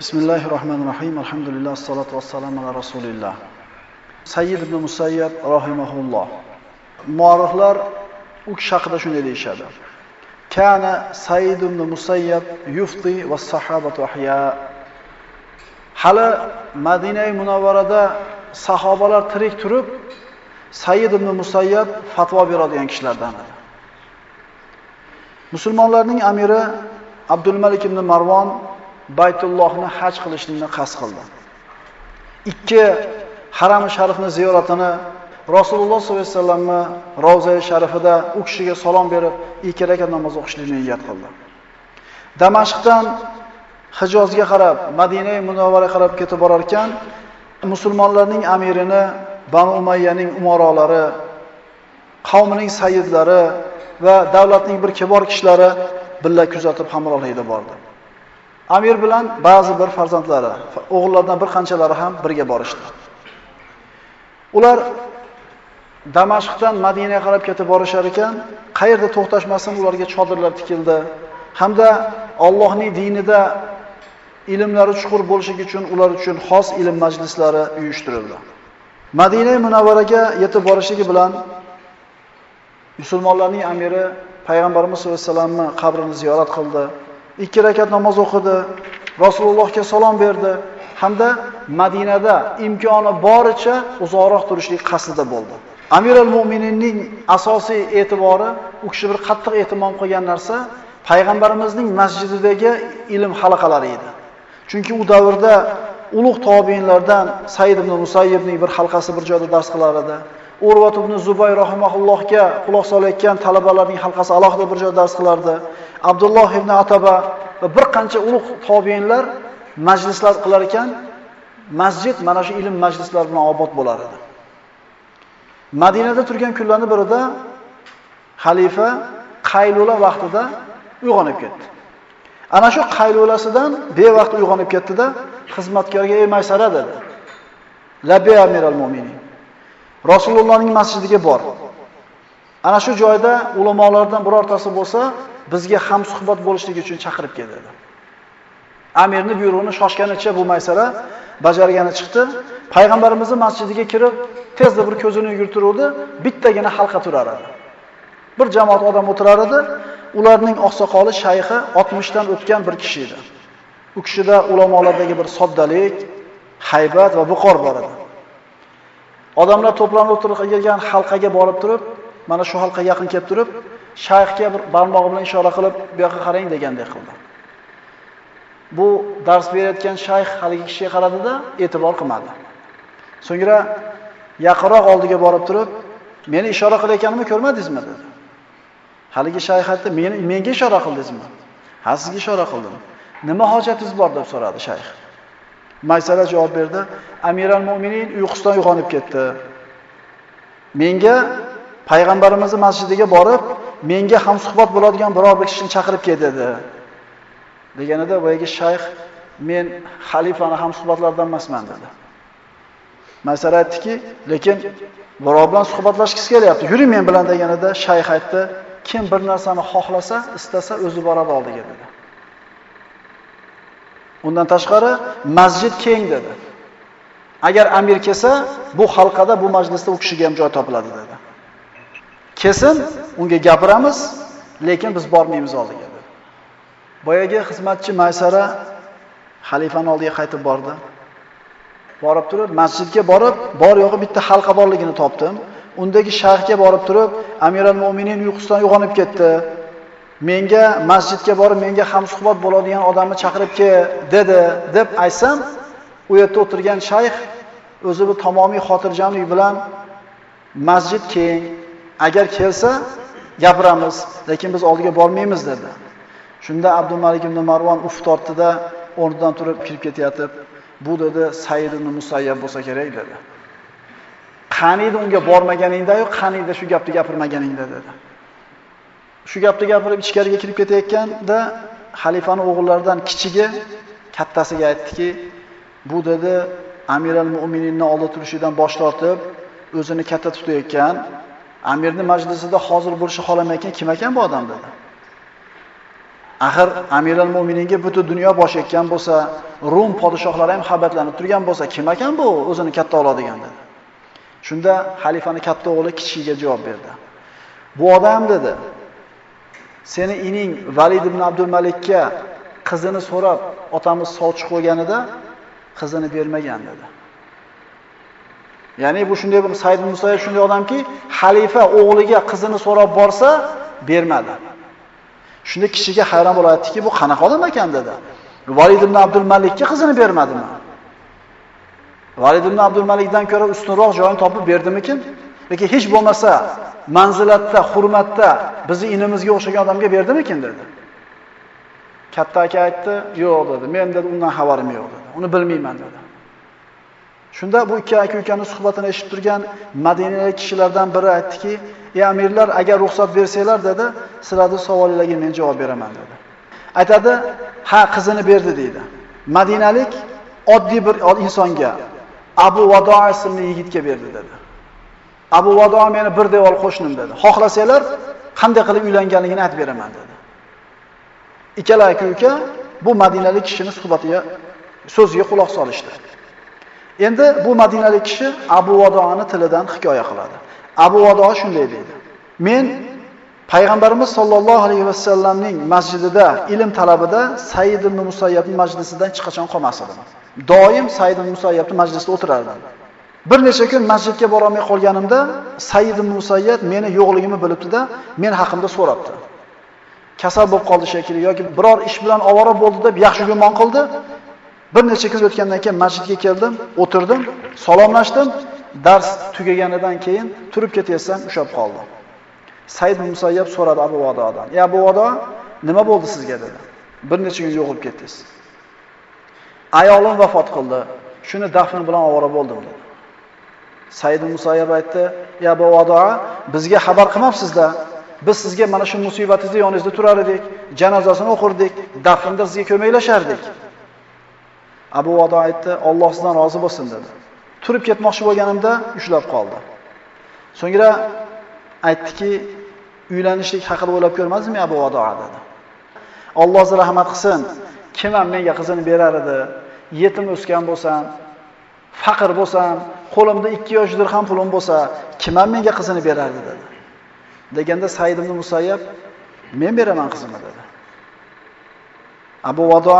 Bismillahirrohmanirrohim. Alhamdulillah, salatu vassalamu ala rasulillah. Sayyid ibn Musayyab rahimahulloh. Muarrixlar u kishi haqida shunday deyshadi. Kana Sayyid ibn Musayyab yufti va sahabatu ahya. Hali Madinai Munawvarada sahobalar tirik turib, Sayyid ibn Musayyab fatvo beradigan kishilardan edi. Musulmonlarning amiri Abdul Malik ibn Marvon Baytullohni haj qilishni qasd qildi. Ikki haram sharifni ziyoratini Rasululloh sollallohu alayhi vasallamni Ravza sharifida u kishiga salom berib, ikki rakat namoz o'qishni niyat qildi. Damashqdan Hijozga qarab, Madina Munawvaraga qarab ketib borar ekan, musulmonlarning amirini Banu Umayyaning umorolari, qavmining sayyidlari va davlatning bir kibor kishilari billa kuzatib hamrohligida bordi. Amir bilan ba'zi bir farzandlari, o'g'illardan bir qanchalari ham birga borishdi. Ular Damashqdan Madinaga qarab ketib borishar ekan, qayerda to'xtashmasin ularga chodirlar tikildi, hamda Allohning dinida ilmlari chuqur bo'lishi uchun ular uchun xos ilm majlislari uyushtirildi. Madina Munawvaraga yetib borishligi bilan musulmonlarning amiri payg'ambarimiz sollallohu alayhi vasallamni qabrini ziyorat qildi. Ikki rakat namoz o'qidi, Rasulullohga salom berdi hamda Madinada imkoni boricha uzoqroq turishlik qasdida bo'ldi. Amir al-Mu'mininning asosiy e'tibori u kishi bir qattiq e'timom qilgan narsa payg'ambarimizning masjididagi ilm halaqalari edi. Chunki u davrda ulug' tobiinlardan Said ibn Musayyibning bir halqasi bir joyda dars qilar edi. Urvat ibn Zubay rahimahullohga quloq solayotgan talabalarning halqasi alohida bir joyda dars qilardi. Abdulloh ibn Ataba va bir qancha ulug' tobiinlar majlislar qilar ekan, masjid mana shu ilm majlislari bilan obod bo'lar edi. Madinada turgan kunlarning birida xalifa qaylula vaqtida uyg'onib ketdi. Ana shu qaylulasidan bevaqt uyg'onib ketdi-da, xizmatkorga "Ey Maysara" dedi. "Labbi amiral mu'minin." Rasulullohning masjidiga bor. Ana shu joyda ulamolardan birortasi bo'lsa, bizga ham suhbat bo'lishligi uchun chaqirib keladi. Amirni buyrug'ini shoshganicha bu maysara bajargani chiqdi. Payg'ambarimizning masjidiga kirib, tezda bir ko'zini yugurtiruvdi, bittagina halqa turar edi. Bir jamoat odam o'tirar edi. Ularning oqsoqoli shayxi 60 dan o'tgan bir kishi edi. U kishida ulamolardagi bir soddalik, haybat va buqor bor edi. Odamlar to'planib o'tirgan halqaga borib turib, mana shu halqaga yaqin kelib turib, shayxga bir barmog'i bilan ishora qilib, bu yoqqa qarang degandek qildi. Bu dars berayotgan shayx haligi kishiga qaradida, e'tibor qilmadi. So'ngra yaqinroq oldiga borib turib, meni ishora qilayotganimni ko'rmadingizmi dedi. Haligi shayx aytdi, "Meni menga ishora qildingizmi?" "Ha, sizga ishora qildim." "Nima hojatingiz bor?" deb so'radi shayx. Maysara javob berdi, "Amiral mu'minin uyqusidan uyg'onib ketdi. Menga payg'ambarimizning masjidiga borib, menga ham suhbat bo'ladigan biror bir kishini chaqirib kel dedi. Deganida boyagi shayx men xalifani ham suhbatlardan emasman dedi. Maysara aytdiki, lekin birov bilan suhbatlashgisi kelyapti. Yuring men bilan deganida shayx aytdi, kim bir narsani xohlasa, istasa o'zi boradi oldiga dedi. Undan tashqari masjid keng dedi. Agar amir kelsa, bu halqada, bu majlisda u kishiga ham joy topiladi dedi. Kesin unga gapiramiz, lekin biz bormaymiz oldiga dedi. Boyagi xizmatchi Maysara xalifaning oldiga qaytib bordi. Borib turib, masjidga borib, bor yo'g'i bitta halqa borligini topdim. Undagi shayxga borib turib, Amiral Mu'minin uyqusidan uyg'onib ketdi. Menga masjidga borib, menga ham suhbat bo'ladigan odamni chaqirib kel dedi, deb aytsam, u yerda o'tirgan shayx o'zi bir tamomiy xotirjamlik bilan masjid keng, agar kelsa gapiramiz, lekin biz oldiga bormaymiz dedi. Shunda Abdumalik ibn Marvon uf tortdida o'rnidan turib kirib ketayotib, bu dedi Said ibn Musayyab bo'lsa kerak dedi. Qaniydi unga bormaganingda-yu, qaniydi shu gapni gapirmaganingda dedi. Shu gapni gapirib ichkariga kirib ketayotganda xalifani o'g'illaridan kichigi kattasiga aytdiki, bu dedi Amir al-Mu'mininni oldi turishidan bosh tortib, o'zini katta tutayotgan, amirning majlisida hozir bo'lishni xohlamayotgan kim ekan bu odam dedi. Axir amir al mo'mininga butun dunyo bosh etgan bo'lsa, Rum podshohlari ham habatlanib turgan bo'lsa, kim ekan bu o'zini katta oladigan dedi. Shunda xalifani katta o'g'li kichigiga javob berdi. Bu odam dedi, seni ining Valid ibn Abdul Malikka qizini so'rab otamiz sovchi qo'yganida qizini bermagan dedi. Ya'ni bu shunday bir Said Musayev shunday odamki, xalifa o'g'liga qizini so'rab borsa, bermadi. Shunda kishiga hayron bo'layotdiki, bu qanaqa odam ekan dedi. Valid ibn Abdul Malikka qizini bermadimi? Valid ibn Abdul Malikdan ko'ra ustunroq joyini topib berdimikin? Lekin hech bo'lmasa manzilatda, hurmatda bizni inimizga o'xshagan odamga berdimikin dedi. Katta aka aytdi, "Yo'q" dedi. "Men dedi undan xabarim yo'q" dedi. "Uni bilmayman" dedi. Shunda bu ikki aka ukaning suhbatini eshitib turgan Madinalik kishilardan biri aytdiki, "Ey amirlar, agar ruxsat bersanglar" dedi, "Sizlarning savollaringizga men javob beraman" dedi. Aytadi, "Ha, qizini berdi" deydi. Madinalik oddiy bir insonga Abu Vado ismli yigitga berdi dedi. Abu Vado meni bir devor qo'shnim dedi. Xohlasanglar qanday qilib uylanganligini aytib beraman dedi. Ikkala aka-uka bu madinalik kishining suhbatiga, so'ziga quloq solishdi. Endi bu madinalik kishi Abu Vadoni tilidan hikoya qiladi. Abu Vado shunday deydi: Men Payg'ambarimiz sollallohu alayhi vasallamning masjidida ilm talabida Said ibn Musayyabning majlisidan hech qachon qolmas edim. Doim Said ibn Musayyabning majlisida o'tirardim. Bir necha kun masjidga bora olmay qolganimda Said ibn meni yo'qligimni bilibdi-da, men haqimda so'rabdi. Kasal bo'lib qoldi shekilli yoki biror ish bilan ovora bo'ldi deb yaxshi gumon qildi. Bir necha kun o'tgandan keyin masjidga keldim, o'tirdim, salomlashdim. Dars tugaganidan keyin turib ketaysam ushab qoldi. Said Musayyab so'radi Abu Vadodan. "Ya Abu Vado, nima bo'ldi sizga?" dedi. "Bir necha kun yo'qolib ketdingiz." Ayolim vafot qildi. Shuni dafn bilan ovora bo'ldim dedi. Said Musayyab aytdi: "Ya Abu bizga xabar qilmabsiz-da. Biz sizga mana shu musibatingizni yoningizda turar edik, janozasini o'qirdik, dafnda sizga ko'maklashardik." Abu Vado aytdi: "Alloh sizdan rozi bo'lsin" dedi. Turib ketmoqchi bo'lganimda ushlab qoldi. So'ngra aytdiki, uylanishlik haqida o'ylab ko'rmadingizmi Abu Vado dedi. Alloh sizga rahmat qilsin. Kim ham menga qizini berar edi? Yetim o'sgan bo'lsam, faqir bo'lsam, qo'limda 2 yosh dirham pulim bo'lsa, kim ham menga qizini berardi dedi. Deganda Said ibn Musayyab men beraman qizimni dedi. Abu Vado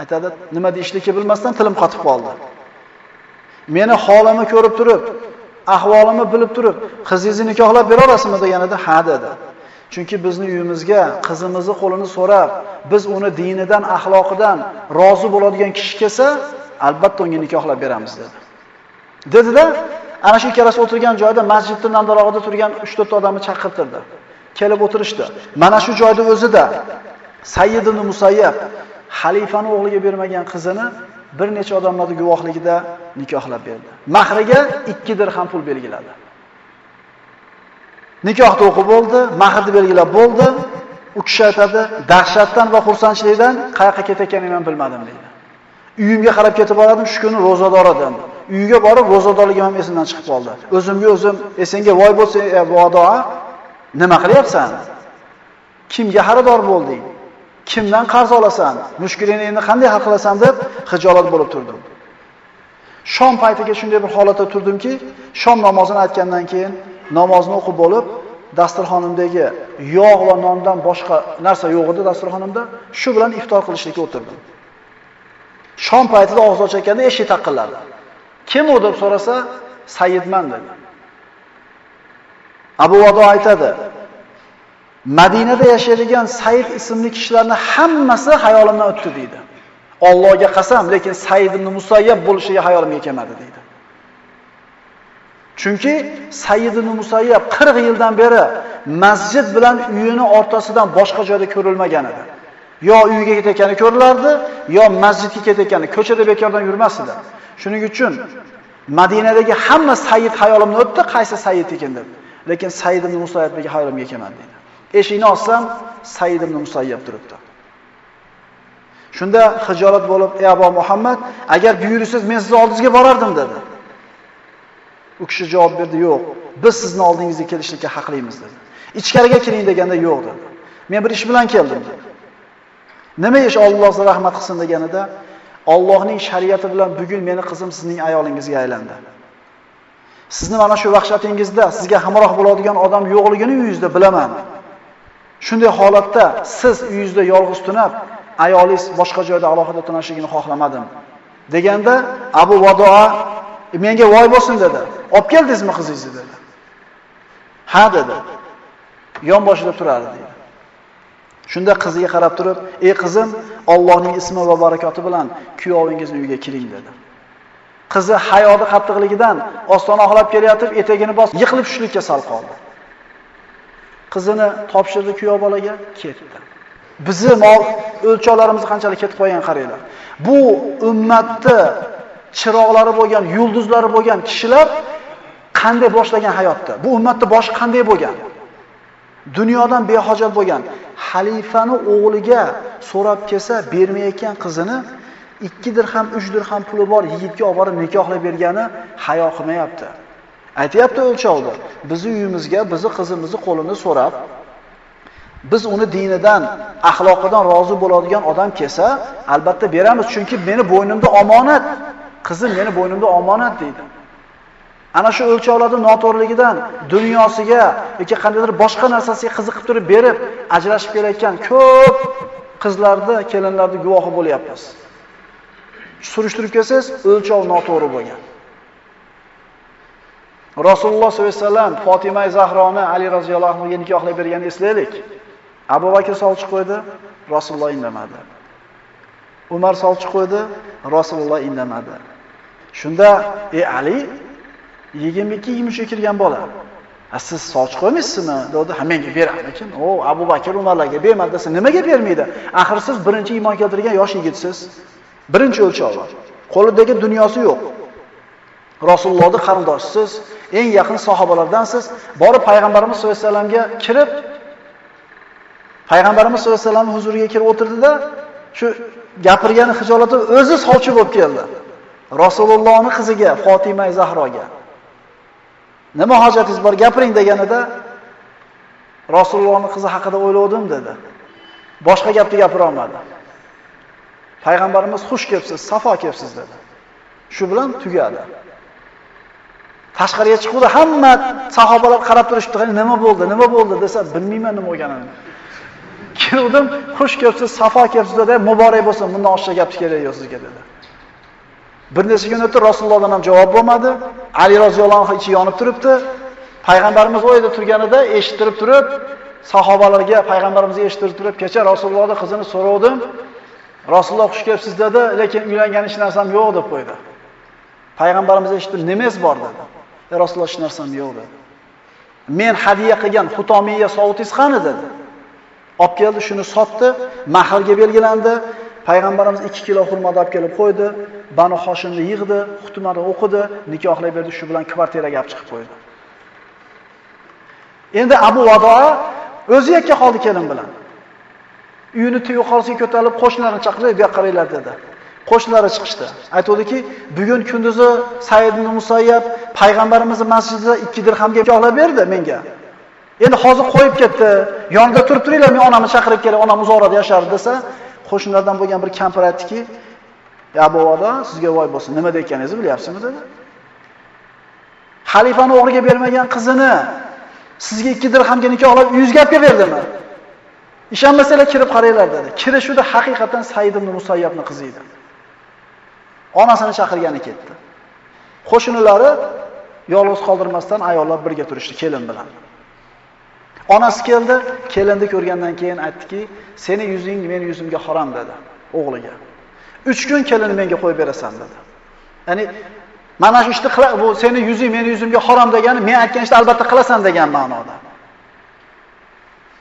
aytadi, nima deyishlikni bilmasdan tilim qotib qoldi. Meni holimni ko'rib turib, ahvolimni bilib turib, qizingizni nikohlab bera olasizmi deganida ha dedi. Chunki bizning uyimizga qizimizni qo'lini so'rab, biz uni dinidan, axloqidan rozi bo'ladigan kishi kelsa, albatta unga nikohlab beramiz dedi. Dedida, ana shu ikkalasi o'tirgan joyda masjidning nandarog'ida turgan 3-4 ta odamni chaqirtirdi. Kelib o'tirishdi. Mana shu joyda o'zida Sayyid ibn Musayyab xalifani o'g'liga bermagan qizini bir necha odamlarning guvohligida nikohlab berdi. Mahriga 2 dirham pul belgiladi. Nikohda o'qib bo'ldi, mahrni belgilab bo'ldi. U kishi aytadi, dahshatdan va xursandchilikdan qayoqqa ketayotganini ham bilmadim deydi. Uyimga qarab ketib boradim, shu kuni rozador edim. Uyga borib rozadorligim ham esimdan chiqib qoldi. O'zimga o'zim, esenga voy bo'lsa, ey vodoa, nima qilyapsan? Kimga xaridor bo'lding? Kimdan qarz olasan? Mushkulingni endi qanday hal qilasan deb xijolat bo'lib turdim. Shom paytiga shunday bir holatda turdimki, shom namozini aytgandan keyin namozni o'qib bo'lib, dasturxonimdagi yog' va nondan boshqa narsa yo'q edi dasturxonimda. Shu bilan iftor qilishlikka o'tirdim. Shom paytida og'iz ochayotganda eshik taqilladi. Kim u deb so'rasa, Sayyidman dedi. Abu Vado aytadi: Madinada yashaydigan Said ismli kishilarning hammasi hayolimdan o'tdi deydi. Allohga qasam, lekin Said ibn Musayyab bo'lishiga hayolimga kelmadi deydi. Chunki Said ibn Musayyab 40 yildan beri masjid bilan uyini o'rtasidan boshqa joyda ko'rilmagan edi. Yo uyiga ketayotgani ko'rilardi, yo masjidga ketayotgani, ko'chada bekordan yurmasdi. Shuning uchun Madinadagi hamma sayyid hayolimdan o'tdi, qaysi sayyid ekan deb. Lekin Said ibn Musayyabdagi hayolimga kelmadi deydi. Eshikni ochsam, Said ibn Musayyab turibdi. Shunda hijolat bo'lib, "Ey Abu Muhammad, agar buyursangiz men sizni oldingizga borardim" dedi. U kishi javob berdi, "Yo'q, biz sizni oldingizga kelishlikka haqlimiz" dedi. "Ichkariga kiring" deganda, "Yo'q" dedi. "Men bir ish bilan keldim" dedi. Nima ish Alloh rahmat qilsin deganida, Allohning shariati bilan bugun meni qizim sizning ayolingizga aylandi. Sizni mana shu vahshatingizda sizga hamroh bo'ladigan odam yo'qligini uyingizda bilaman. Shunday holatda siz uyingizda yolg'iz tunab, ayolingiz boshqa joyda alohida tunashligini xohlamadim. Deganda Abu Vadoa menga voy bo'lsin dedi. Olib keldingizmi qizingizni dedi. Ha dedi. Yon boshida turardi dedi. Shunda qiziga qarab turib, "Ey qizim, Allohning ismi va barakoti bilan kuyovingizni uyga kiring" dedi. Qizi hayodi qattiqligidan ostona oxlab kelayotib, etagini bosib, yiqilib tushlikka sal qoldi. Qizini topshirdi kuyov bolaga, ketdi. Bizi mol o'lchovlarimiz qanchalik ketib qolgan qaranglar. Bu ummatni chiroqlari bo'lgan, yulduzlari bo'lgan kishilar qanday boshlagan hayotda? Bu ummatning boshi qanday bo'lgan? Dunyodan behojat bo'lgan xalifani o'g'liga so'rab kelsa, bermayotgan qizini 2 dirham, 3 dirham puli bor yigitga olib borib nikohlab bergani hayo qilmayapti. Aytayapti o'lchovda. Bizi uyimizga, bizi qizimizni qo'lini so'rab, biz uni dinidan, axloqidan rozi bo'ladigan odam kelsa, albatta beramiz, chunki meni bo'ynimda omonat. Qizim meni bo'ynimda omonat deydi. Ana shu o'lchovlarning noto'g'riligidan dunyosiga yoki qandaydir boshqa narsasiga qiziqib turib berib, ajrashib kelayotgan ko'p qizlarni, kelinlarni guvohi bo'lyapmiz. Surishtirib kelsangiz, o'lchov noto'g'ri bo'lgan. Rasululloh sollallohu alayhi vasallam Fatima Zahroni Ali roziyallohu anhuga nikohlab berganini eslaylik. Abu Bakr solchi qo'ydi, Rasululloh indamadi. Umar solchi qo'ydi, Rasululloh indamadi. Shunda, "Ey Ali, 22-23 kirgan bola. A siz soch qo'ymaysizmi? dedi. Ha menga beramikin. O, Abu Bakr Umarlarga bermadi desa, nimaga bermaydi? Axir siz birinchi iymon keltirgan yosh yigitsiz. Birinchi o'lchov. Qo'lidagi dunyosi yo'q. Rasulullohning qarindoshisiz, eng yaqin sahobalardansiz. Borib payg'ambarimiz sollallohu alayhi vasallamga kirib payg'ambarimiz sollallohu alayhi vasallam huzuriga kirib o'tirdida, shu gapirgani hijolati o'zi sovchi bo'lib keldi. Rasulullohning qiziga Fatima Zahroga. Nima hojatingiz bor gapiring deganida Rasulullohning qizi haqida o'ylovdim dedi. Boshqa gapni gapira olmadi. Payg'ambarimiz xush kelibsiz, safo kelibsiz dedi. Shu bilan tugadi. Tashqariga chiqdi, hamma sahobalar qarab turishdi, nima bo'ldi, nima bo'ldi desa, bilmayman nima bo'lganini. Keldim, xush kelibsiz, safo kelibsiz dedi, muborak bo'lsin, bundan oshcha gapni kerak yo'q sizga dedi. Bir necha kun o'tdi Rasulullohdan ham javob bo'lmadi. Ali roziyallohu anhu ichi yonib turibdi. Payg'ambarimiz o'yda turganida eshittirib turib, sahobalarga payg'ambarimizga eshittirib turib, kecha Rasulullohning qizini so'rovdim. Rasululloh xush kelibsiz dedi, lekin uylangan hech narsam yo'q deb qo'ydi. Payg'ambarimiz eshitib, nimangiz bor?" dedi. "Ya Rasululloh hech narsam yo'q" dedi. "Men hadiya qilgan xutomiya sovutingiz qani?" dedi. Olib keldi, shuni sotdi, mahrga belgilandi. Payg'ambarimiz 2 kilo xurmo olib kelib qo'ydi, Banu Hoshimni yig'di, xutmani o'qidi, nikohlab berdi, shu bilan kvartiraga olib chiqib qo'ydi. Endi Abu Vadoa o'zi yakka qoldi kelin bilan. Uyini yuqorisiga ko'tarilib, qo'shnilarini chaqirib, "Bu yoqqa qaranglar" dedi. Qo'shnilari chiqishdi. Aytdiki, "Bugun kunduzi Said ibn Musayyab payg'ambarimizning masjidida 2 dirhamga nikohlab berdi menga." Endi hozir qo'yib ketdi. Yonida turib turinglar, men onamni chaqirib kelay, onam uzorada yashardi desa, qo'shnilardan bo'lgan bir kampir aytdiki, "Ya bovoda, sizga voy bo'lsin, nima deyotganingizni bilyapsizmi?" dedi. Xalifani o'g'riga bermagan qizini sizga 2 dirhamga nikohlab gapga berdimi? Ishonmasanglar kirib qaranglar dedi. Kirishuvda haqiqatan Said ibn Musayyabning qizi edi. Onasini chaqirgani ketdi. Qo'shnilari yolg'iz qoldirmasdan ayollar birga turishdi kelin bilan. Onasi keldi, kelinni ko'rgandan keyin aytdiki, "Seni yuzing meni yuzimga harom" dedi o'g'liga. 3 kun kelinni menga qo'yib berasan dedi. Ya'ni mana shu ishni bu seni yuzing meni yuzimga harom degani men aytgan ishni albatta qilasan degan ma'noda.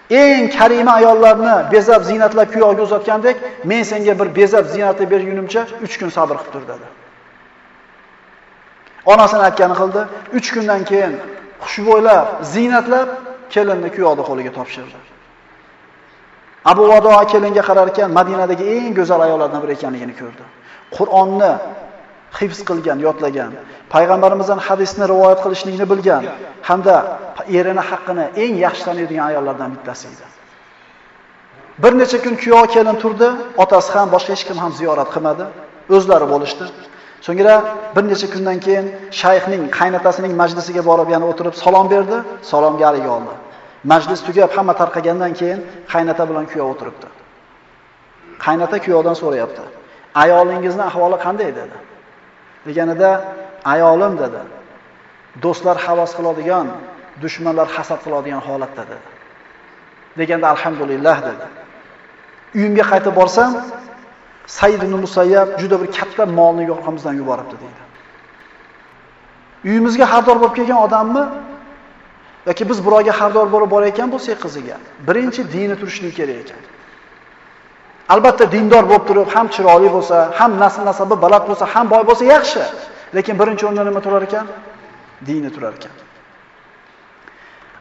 Eng karima ayollarni bezab zinatlab kuyovga uzatgandek, men senga bir bezab zinatni bergunimcha 3 kun sabr qilib tur dedi. Onasini aytgani qildi. 3 kundan keyin xushbo'ylab, zinatlab kelinni kuyovning qo'liga topshirdi. Abu Vado kelinga qarar ekan, Madinadagi eng go'zal ayollardan biri ekanligini ko'rdi. Qur'onni hifz qilgan, yodlagan, payg'ambarimizdan hadisni rivoyat qilishlikni bilgan hamda erini haqqini eng yaxshi taniydigan ayollardan bittasi edi. Bir necha kun kuyov kelin turdi, otasi ham boshqa hech kim ham ziyorat qilmadi, o'zlari bo'lishdi. So'ngra bir necha kundan keyin shayxning qaynotasining majlisiga borib yana o'tirib salom berdi, salomga alik oldi. Majlis tugab hamma tarqagandan keyin qaynota bilan kuyov o'tiribdi. Qaynota kuyovdan so'rayapti. Ayolingizning ahvoli qanday dedi? Deganida ayolim dedi. Do'stlar havas qiladigan, dushmanlar hasad qiladigan holatda dedi. Deganda alhamdulillah dedi. Uyimga qaytib borsam, Said ibn Musayyab juda bir katta molni yo'qimizdan yuboribdi dedi. Uyimizga xardor bo'lib kelgan odammi yoki biz birovga xaridor bo'lib borayotgan bo'lsak qiziga, birinchi dini turishligi kerak ekan. Albatta dindor bo'lib turib, ham chiroyli bo'lsa, ham nasl nasabi baland bo'lsa, ham boy bo'lsa yaxshi. Lekin birinchi o'rinda nima turar ekan? Dini turar ekan.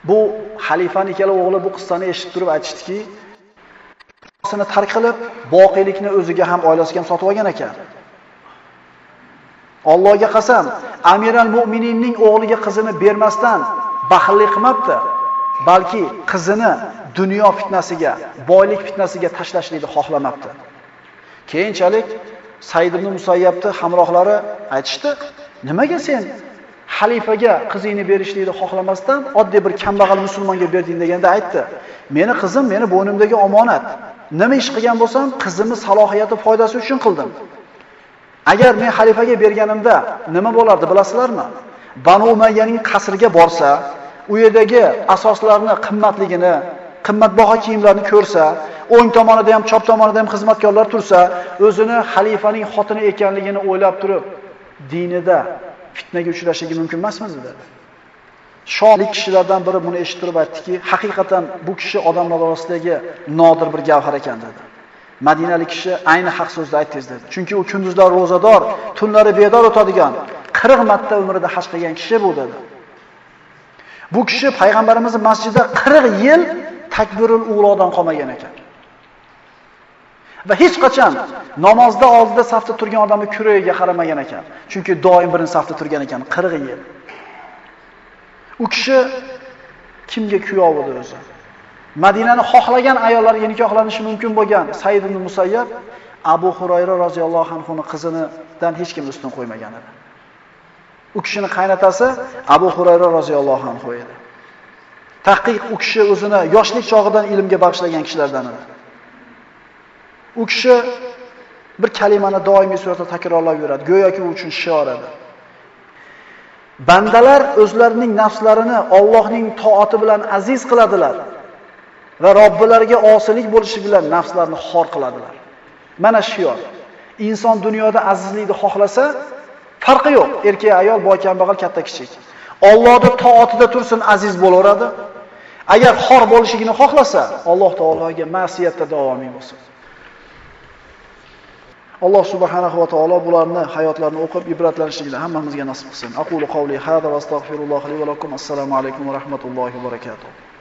Bu xalifaning ikkala o'g'li bu qissani eshitib turib aytishdiki, sini tark qilib, boqiylikni o'ziga ham oilasiga ham sotib olgan ekan. Allohga qasam, Amiral Mu'mininning o'g'liga qizini bermasdan baxillik qilmabdi, balki qizini dunyo fitnasiga, boylik fitnasiga tashlashlikni xohlamabdi. Keyinchalik Said ibn Musayyabni hamrohlari aytishdi, nimaga sen xalifaga qizingni berishlikni xohlamasdan oddiy bir kambag'al musulmonga berding deganda aytdi. Meni qizim meni bo'ynimdagi omonat. Nima ish qilgan bo'lsam, qizimni salohiyati foydasi uchun qildim. Agar men xalifaga berganimda nima bo'lardi bilasizlarmi? Banu Umayyaning qasriga borsa, u yerdagi asoslarni qimmatligini, qimmatbaho kiyimlarni ko'rsa, o'ng tomonida ham, chap tomonida ham xizmatkorlar tursa, o'zini xalifaning xotini ekanligini o'ylab turib, dinida fitnaga uchrashligi mumkin emasmi dedi. Shohlik kishilardan biri buni eshitib aytdiki, haqiqatan bu kishi odamlar orasidagi nodir bir gavhar ekan dedi. Madinalik kishi ayni haq so'zni aytdingiz dedi. Chunki u kunduzlar ro'zador, tunlari bedor o'tadigan, 40 marta umrida haj qilgan kishi bu dedi. Bu kishi payg'ambarimizning masjidida 40 yil takbirul ulodan qolmagan ekan. Va hech qachon namozda oldida safda turgan odamni kuragiga qaramagan ekan. Chunki doim birinchi safda turgan ekan 40 yil. U kishi kimga kuyov edi o'zi? Madinani xohlagan ayollarga nikohlanishi mumkin bo'lgan Said ibn Musayyab Abu Hurayra roziyallohu anhuning qizinidan hech kim ustun qo'ymagan edi. U kishini qaynotasi Abu Hurayra roziyallohu anhu edi. Taqiq u kishi o'zini yoshlik chog'idan ilmga bag'ishlagan kishilardan edi. U kishi bir kalimani doimiy suratda takrorlab yuradi, go'yoki u uchun shior edi. Bandalar o'zlarining nafslarini Allohning toati bilan aziz qiladilar va Robbilariga osilik bo'lishi bilan nafslarini xor qiladilar. Mana shior. Inson dunyoda azizlikni xohlasa, farqi yo'q. Erkak, ayol, boy, kambag'al, katta, kichik. Allohning toatida tursin, aziz bo'laveradi. Agar xor bo'lishligini xohlasa, Alloh taologa ma'siyatda davomiy bo'lsin. Alloh subhanahu va taolo bularni hayotlarini o'qib ibratlanishligini hammamizga nasib qilsin. Aqulu qawli hada va astagfirulloh li va lakum. Assalomu alaykum va rahmatullohi va barakatuh.